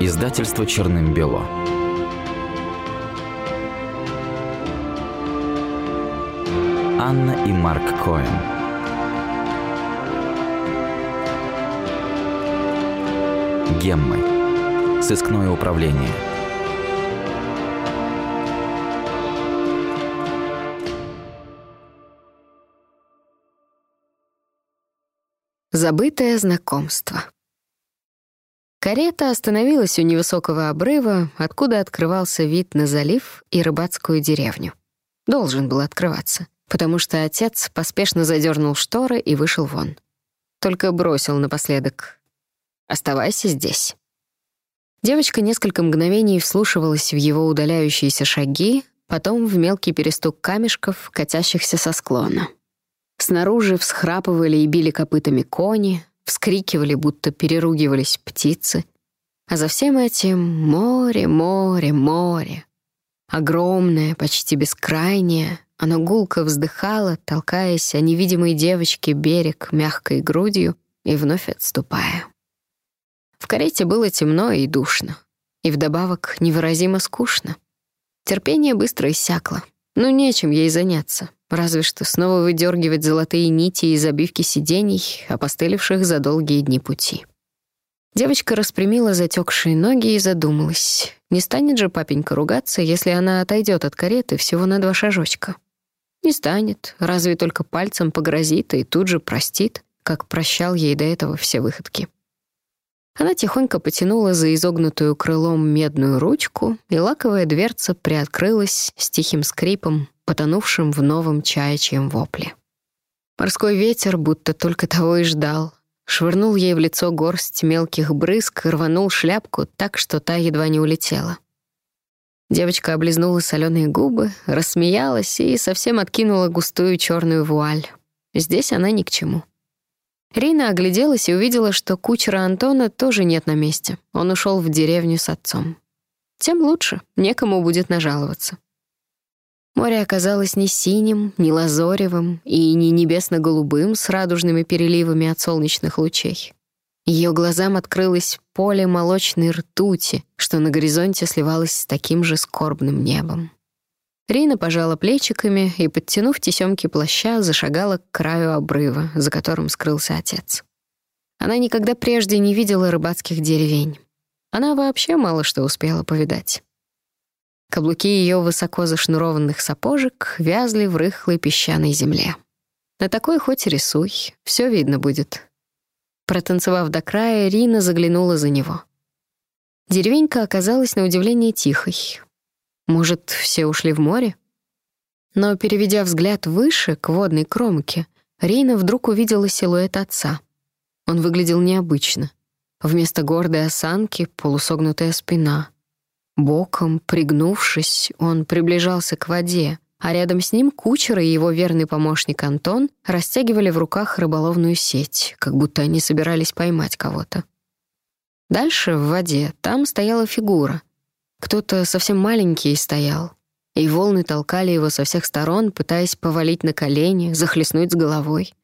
Издательство «Черным-бело». Анна и Марк Коэн. Геммы. Сыскное управление. Забытое знакомство. Карета остановилась у невысокого обрыва, откуда открывался вид на залив и рыбацкую деревню. Должен был открываться, потому что отец поспешно задернул шторы и вышел вон. Только бросил напоследок «Оставайся здесь». Девочка несколько мгновений вслушивалась в его удаляющиеся шаги, потом в мелкий перестук камешков, катящихся со склона. Снаружи всхрапывали и били копытами кони, вскрикивали, будто переругивались птицы. А за всем этим море, море, море. Огромное, почти бескрайнее, оно гулко вздыхало, толкаясь о невидимой девочке берег мягкой грудью и вновь отступая. В карете было темно и душно, и вдобавок невыразимо скучно. Терпение быстро иссякло. Ну, нечем ей заняться. Разве что снова выдергивать золотые нити из обивки сидений, опостылевших за долгие дни пути. Девочка распрямила затекшие ноги и задумалась. Не станет же папенька ругаться, если она отойдет от кареты всего на два шажочка? Не станет, разве только пальцем погрозит и тут же простит, как прощал ей до этого все выходки. Она тихонько потянула за изогнутую крылом медную ручку, и лаковая дверца приоткрылась с тихим скрипом, потонувшим в новом чаячьем вопле. Морской ветер будто только того и ждал. Швырнул ей в лицо горсть мелких брызг и рванул шляпку так, что та едва не улетела. Девочка облизнула соленые губы, рассмеялась и совсем откинула густую черную вуаль. Здесь она ни к чему. Рина огляделась и увидела, что кучера Антона тоже нет на месте. Он ушел в деревню с отцом. Тем лучше, некому будет нажаловаться. Море оказалось не синим, не лазоревым и не небесно-голубым с радужными переливами от солнечных лучей. Ее глазам открылось поле молочной ртути, что на горизонте сливалось с таким же скорбным небом. Рина пожала плечиками и, подтянув тесемки плаща, зашагала к краю обрыва, за которым скрылся отец. Она никогда прежде не видела рыбацких деревень. Она вообще мало что успела повидать. Каблуки ее высоко зашнурованных сапожек вязли в рыхлой песчаной земле. На такой хоть рисуй, все видно будет. Протанцевав до края, Рина заглянула за него. Деревенька оказалась на удивление тихой. Может, все ушли в море? Но, переведя взгляд выше, к водной кромке, Рина вдруг увидела силуэт отца. Он выглядел необычно. Вместо гордой осанки — полусогнутая спина — Боком, пригнувшись, он приближался к воде, а рядом с ним кучер и его верный помощник Антон растягивали в руках рыболовную сеть, как будто они собирались поймать кого-то. Дальше, в воде, там стояла фигура. Кто-то совсем маленький стоял, и волны толкали его со всех сторон, пытаясь повалить на колени, захлестнуть с головой.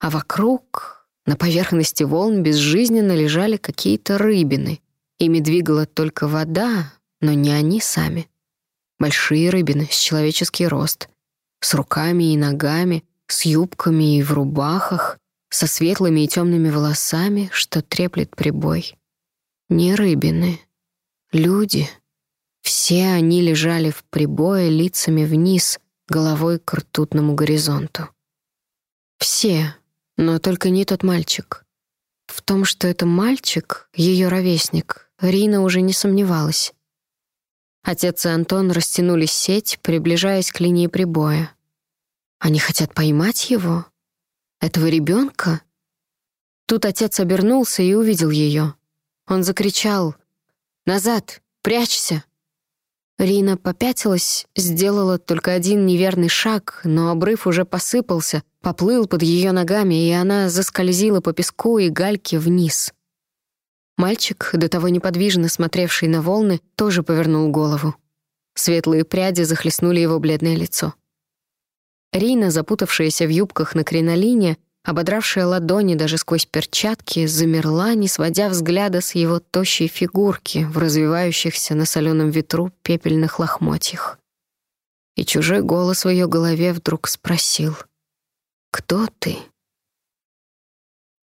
А вокруг, на поверхности волн, безжизненно лежали какие-то рыбины. Ими двигала только вода, но не они сами. Большие рыбины с человеческий рост, с руками и ногами, с юбками и в рубахах, со светлыми и темными волосами, что треплет прибой. Не рыбины, люди. Все они лежали в прибое лицами вниз, головой к ртутному горизонту. Все, но только не тот мальчик. В том, что это мальчик, ее ровесник, Рина уже не сомневалась. Отец и Антон растянули сеть, приближаясь к линии прибоя. Они хотят поймать его? Этого ребенка? Тут отец обернулся и увидел ее. Он закричал «Назад! Прячься!» Рина попятилась, сделала только один неверный шаг, но обрыв уже посыпался, поплыл под ее ногами, и она заскользила по песку и гальке вниз. Мальчик, до того неподвижно смотревший на волны, тоже повернул голову. Светлые пряди захлестнули его бледное лицо. Рина, запутавшаяся в юбках на кринолине, ободравшая ладони даже сквозь перчатки, замерла, не сводя взгляда с его тощей фигурки в развивающихся на соленом ветру пепельных лохмотьях. И чужой голос в ее голове вдруг спросил, «Кто ты?»